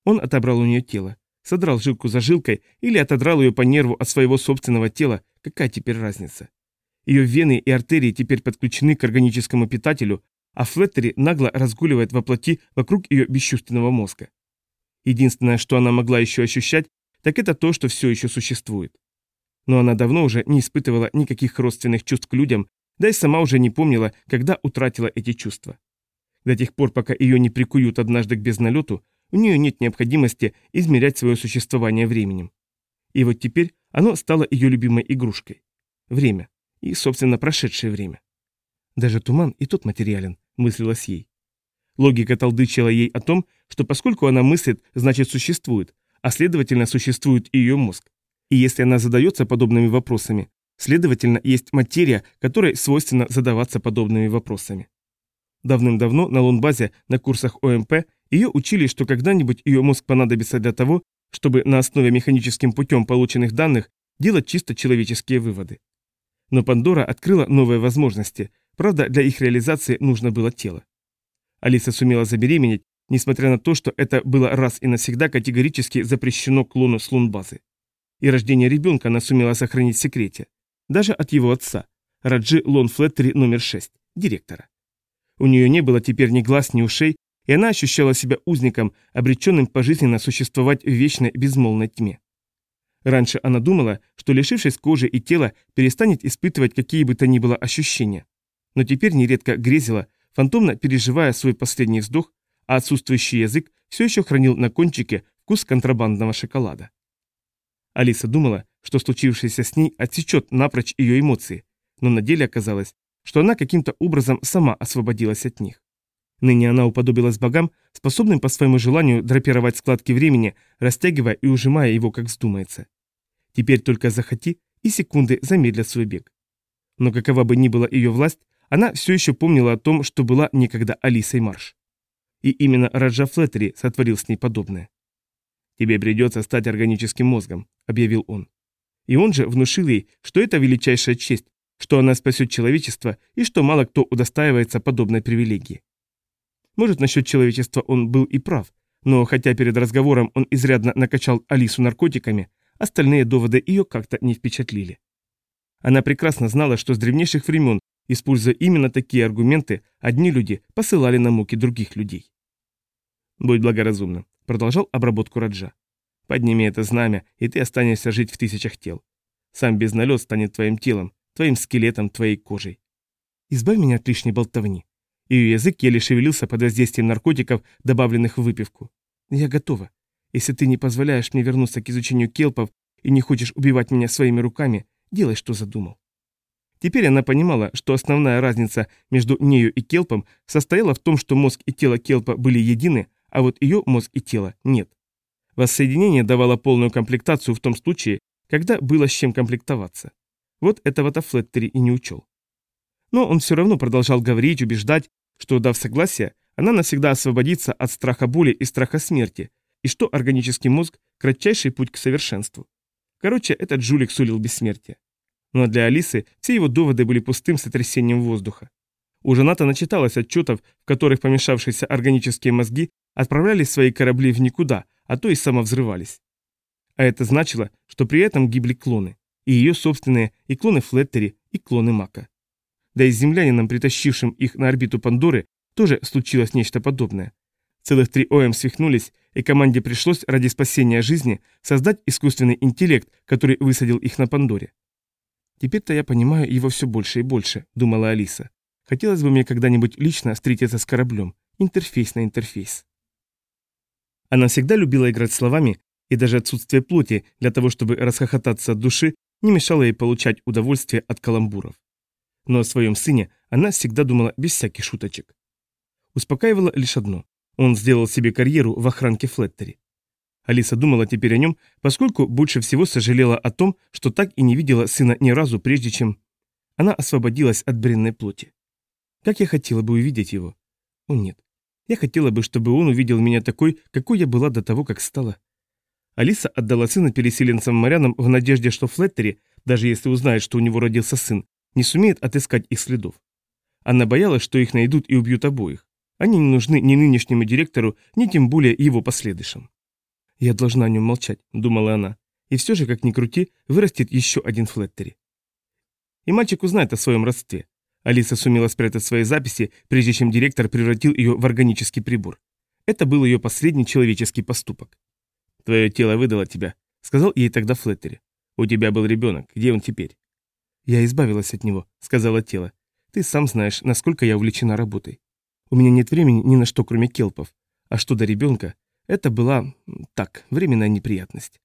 Speaker 1: Он отобрал у нее тело, содрал жилку за жилкой или отодрал ее по нерву от своего собственного тела, какая теперь разница? Ее вены и артерии теперь подключены к органическому питателю, а Флеттери нагло разгуливает во плоти вокруг ее бесчувственного мозга. Единственное, что она могла еще ощущать, так это то, что все еще существует. Но она давно уже не испытывала никаких родственных чувств к людям, да и сама уже не помнила, когда утратила эти чувства. До тех пор, пока ее не прикуют однажды к безналету, у нее нет необходимости измерять свое существование временем. И вот теперь оно стало ее любимой игрушкой. Время. И, собственно, прошедшее время. Даже туман и тот материален, мыслилось ей. Логика толдычила ей о том, что поскольку она мыслит, значит существует, а следовательно существует и ее мозг. И если она задается подобными вопросами, следовательно, есть материя, которой свойственно задаваться подобными вопросами. Давным-давно на Лунбазе на курсах ОМП ее учили, что когда-нибудь ее мозг понадобится для того, чтобы на основе механическим путем полученных данных делать чисто человеческие выводы. Но Пандора открыла новые возможности, правда, для их реализации нужно было тело. Алиса сумела забеременеть, несмотря на то, что это было раз и навсегда категорически запрещено клону с лунбазы. И рождение ребенка она сумела сохранить в секрете. Даже от его отца, Раджи Лон Флеттери номер 6, директора. У нее не было теперь ни глаз, ни ушей, и она ощущала себя узником, обреченным пожизненно существовать в вечной безмолвной тьме. Раньше она думала, что лишившись кожи и тела, перестанет испытывать какие бы то ни было ощущения. Но теперь нередко грезила, фантомно переживая свой последний вздох, а отсутствующий язык все еще хранил на кончике вкус контрабандного шоколада. Алиса думала, что случившееся с ней отсечет напрочь ее эмоции, но на деле оказалось, что она каким-то образом сама освободилась от них. Ныне она уподобилась богам, способным по своему желанию драпировать складки времени, растягивая и ужимая его, как вздумается. Теперь только захоти, и секунды замедлят свой бег. Но какова бы ни была ее власть, она все еще помнила о том, что была некогда Алисой Марш. И именно Раджа Флеттери сотворил с ней подобное. «Тебе придется стать органическим мозгом», — объявил он. И он же внушил ей, что это величайшая честь, что она спасет человечество и что мало кто удостаивается подобной привилегии. Может, насчет человечества он был и прав, но хотя перед разговором он изрядно накачал Алису наркотиками, остальные доводы ее как-то не впечатлили. Она прекрасно знала, что с древнейших времен, используя именно такие аргументы, одни люди посылали на муки других людей. «Будь благоразумна», — продолжал обработку Раджа. «Подними это знамя, и ты останешься жить в тысячах тел. Сам безналет станет твоим телом, твоим скелетом, твоей кожей. Избавь меня от лишней болтовни». Ее язык еле шевелился под воздействием наркотиков, добавленных в выпивку. «Я готова. Если ты не позволяешь мне вернуться к изучению келпов и не хочешь убивать меня своими руками, делай, что задумал». Теперь она понимала, что основная разница между нею и келпом состояла в том, что мозг и тело келпа были едины, а вот ее мозг и тело нет. Воссоединение давало полную комплектацию в том случае, когда было с чем комплектоваться. Вот этого-то Флеттери и не учел. Но он все равно продолжал говорить, убеждать, что, дав согласие, она навсегда освободится от страха боли и страха смерти, и что органический мозг – кратчайший путь к совершенству. Короче, этот жулик сулил бессмертие. Но для Алисы все его доводы были пустым сотрясением воздуха. У Жаната начиталось отчетов, в которых помешавшиеся органические мозги отправляли свои корабли в никуда, а то и самовзрывались. А это значило, что при этом гибли клоны. И ее собственные, и клоны Флеттери, и клоны Мака. Да и с землянином, притащившим их на орбиту Пандоры, тоже случилось нечто подобное. Целых три ОМ свихнулись, и команде пришлось ради спасения жизни создать искусственный интеллект, который высадил их на Пандоре. «Теперь-то я понимаю его все больше и больше», — думала Алиса. «Хотелось бы мне когда-нибудь лично встретиться с кораблем. Интерфейс на интерфейс». Она всегда любила играть словами, и даже отсутствие плоти для того, чтобы расхохотаться от души, не мешало ей получать удовольствие от каламбуров но о своем сыне она всегда думала без всяких шуточек. Успокаивало лишь одно. Он сделал себе карьеру в охранке Флеттери. Алиса думала теперь о нем, поскольку больше всего сожалела о том, что так и не видела сына ни разу, прежде чем она освободилась от бренной плоти. Как я хотела бы увидеть его. О нет. Я хотела бы, чтобы он увидел меня такой, какой я была до того, как стала. Алиса отдала сына переселенцам-морянам в надежде, что Флеттери, даже если узнает, что у него родился сын, не сумеет отыскать их следов. Она боялась, что их найдут и убьют обоих. Они не нужны ни нынешнему директору, ни тем более его последующим. «Я должна о нем молчать», — думала она. «И все же, как ни крути, вырастет еще один Флеттери». И мальчик узнает о своем родстве. Алиса сумела спрятать свои записи, прежде чем директор превратил ее в органический прибор. Это был ее последний человеческий поступок. «Твое тело выдало тебя», — сказал ей тогда Флеттери. «У тебя был ребенок. Где он теперь?» «Я избавилась от него», — сказала тело. «Ты сам знаешь, насколько я увлечена работой. У меня нет времени ни на что, кроме келпов. А что до ребенка, это была, так, временная неприятность».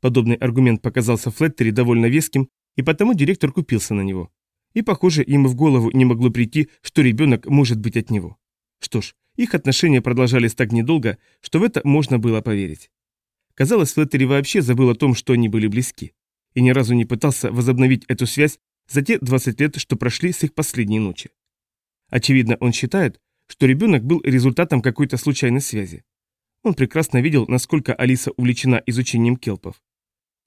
Speaker 1: Подобный аргумент показался Флеттери довольно веским, и потому директор купился на него. И, похоже, ему в голову не могло прийти, что ребенок может быть от него. Что ж, их отношения продолжались так недолго, что в это можно было поверить. Казалось, Флеттери вообще забыл о том, что они были близки и ни разу не пытался возобновить эту связь за те 20 лет, что прошли с их последней ночи. Очевидно, он считает, что ребенок был результатом какой-то случайной связи. Он прекрасно видел, насколько Алиса увлечена изучением келпов.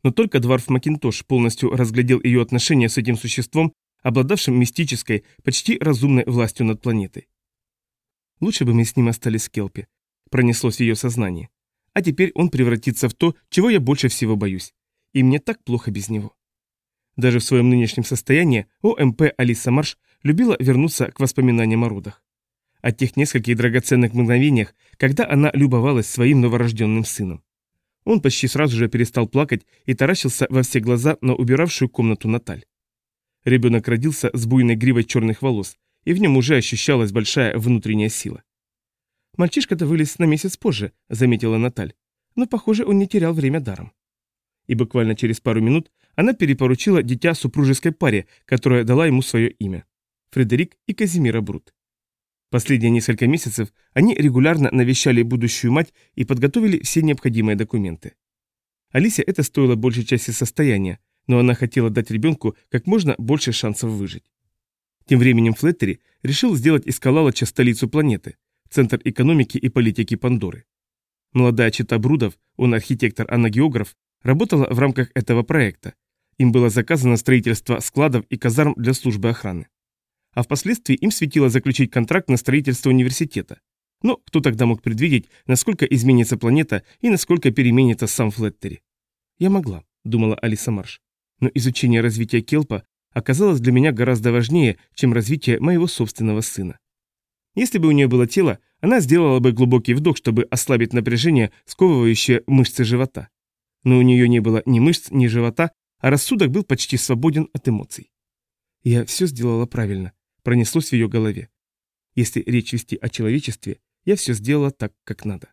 Speaker 1: Но только Дварф Макинтош полностью разглядел ее отношения с этим существом, обладавшим мистической, почти разумной властью над планетой. Лучше бы мы с ним остались в келпе, пронеслось в ее сознании. А теперь он превратится в то, чего я больше всего боюсь и мне так плохо без него. Даже в своем нынешнем состоянии ОМП Алиса Марш любила вернуться к воспоминаниям о родах. О тех нескольких драгоценных мгновениях, когда она любовалась своим новорожденным сыном. Он почти сразу же перестал плакать и таращился во все глаза на убиравшую комнату Наталь. Ребенок родился с буйной гривой черных волос, и в нем уже ощущалась большая внутренняя сила. «Мальчишка-то вылез на месяц позже», — заметила Наталь. «Но, похоже, он не терял время даром» и буквально через пару минут она перепоручила дитя супружеской паре, которая дала ему свое имя – Фредерик и Казимира Брут. Последние несколько месяцев они регулярно навещали будущую мать и подготовили все необходимые документы. Алисе это стоило большей части состояния, но она хотела дать ребенку как можно больше шансов выжить. Тем временем Флеттери решил сделать из Калалача столицу планеты, центр экономики и политики Пандоры. Молодая чита Брудов, он архитектор, она географ, работала в рамках этого проекта. Им было заказано строительство складов и казарм для службы охраны. А впоследствии им светило заключить контракт на строительство университета. Но кто тогда мог предвидеть, насколько изменится планета и насколько переменится сам Флеттери? Я могла, думала Алиса Марш. Но изучение развития Келпа оказалось для меня гораздо важнее, чем развитие моего собственного сына. Если бы у нее было тело, она сделала бы глубокий вдох, чтобы ослабить напряжение, сковывающее мышцы живота. Но у нее не было ни мышц, ни живота, а рассудок был почти свободен от эмоций. Я все сделала правильно, пронеслось в ее голове. Если речь вести о человечестве, я все сделала так, как надо.